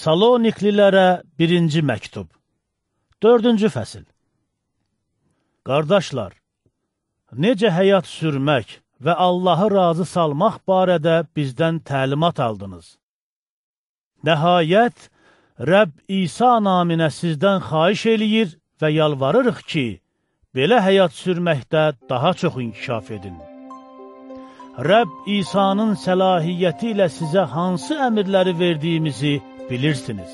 Saloniklilərə birinci məktub. Dördüncü fəsil. Qardaşlar, necə həyat sürmək və Allahı razı salmaq barədə bizdən təlimat aldınız. Nəhayət, Rəbb İsa naminə sizdən xaiş eləyir və yalvarırıq ki, belə həyat sürməkdə daha çox inkişaf edin. Rəbb İsa'nın səlahiyyəti ilə sizə hansı əmirləri verdiyimizi bilirsiniz.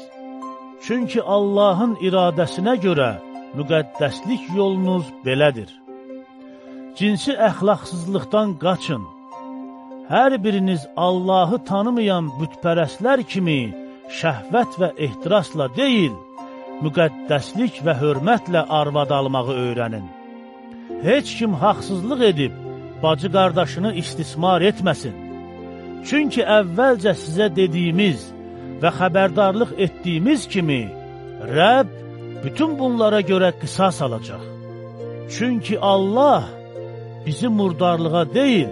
Çünki Allahın iradəsinə görə müqəddəslik yolunuz belədir. Cinsi əxlaqsızlıqdan qaçın. Hər biriniz Allahı tanımayan bütpərəslər kimi şəhvət və ehtirasla deyil, müqəddəslik və hörmətlə arvad almağı öyrənin. Heç kim haqsızlıq edib, bacı qardaşını istismar etməsin. Çünki əvvəlcə sizə dediyimiz və xəbərdarlıq etdiyimiz kimi, Rəbb bütün bunlara görə qisas alacaq. Çünki Allah bizi murdarlığa deyil,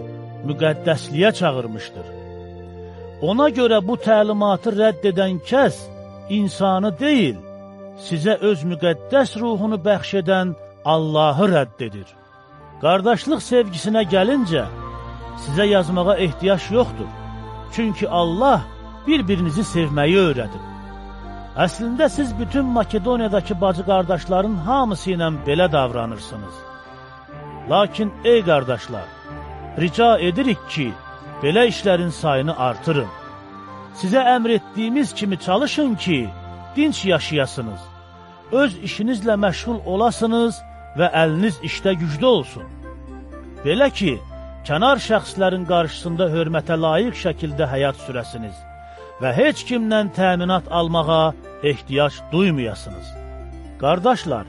müqəddəsliyə çağırmışdır. Ona görə bu təlimatı rədd edən kəs insanı deyil, sizə öz müqəddəs ruhunu bəxş edən Allahı rədd edir. Qardaşlıq sevgisinə gəlincə, sizə yazmağa ehtiyac yoxdur. Çünki Allah bir-birinizi sevməyi öyrədib. Əslində siz bütün Makedoniyadakı bacı qardaşların hamısı ilə belə davranırsınız. Lakin ey qardaşlar, rica edirik ki, belə işlərin sayını artırın. Sizə əmr etdiyimiz kimi çalışın ki, dinç yaşayasınız, öz işinizlə məşğul olasınız və əliniz işdə güclü olsun. Belə ki, kənar şəxslərin qarşısında hörmətə layiq şəkildə həyat sürəsiniz və heç kimdən təminat almağa ehtiyac duymayasınız. Qardaşlar,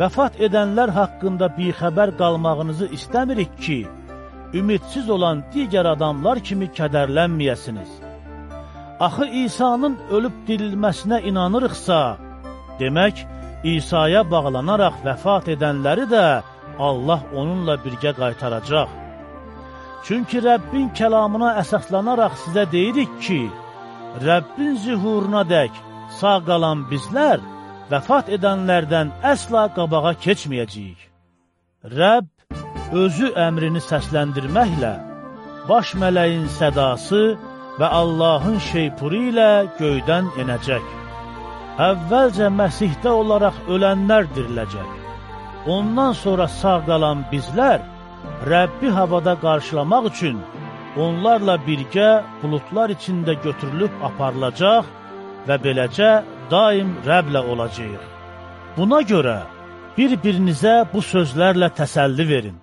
vəfat edənlər haqqında bixəbər qalmağınızı istəmirik ki, ümidsiz olan digər adamlar kimi kədərlənməyəsiniz. Axı İsa'nın ölüb dirilməsinə inanırıqsa, demək, İsa'ya bağlanaraq vəfat edənləri də Allah onunla birgə qaytaracaq. Çünki Rəbbin kəlamına əsaslanaraq sizə deyirik ki, Rəbbin zühuruna dək sağ qalan bizlər vəfat edənlərdən əsla qabağa keçməyəcəyik. Rəbb özü əmrini səsləndirməklə baş mələyin sədası və Allahın şeypuru ilə göydən enəcək. Əvvəlcə Məsihdə olaraq ölənlər diriləcək. Ondan sonra sağ qalan bizlər Rəbbi havada qarşılamaq üçün onlarla birgə buludlar içində götürülüb aparılacaq və beləcə daim Rəblə olacaq. Buna görə bir-birinizə bu sözlərlə təsəlli verin.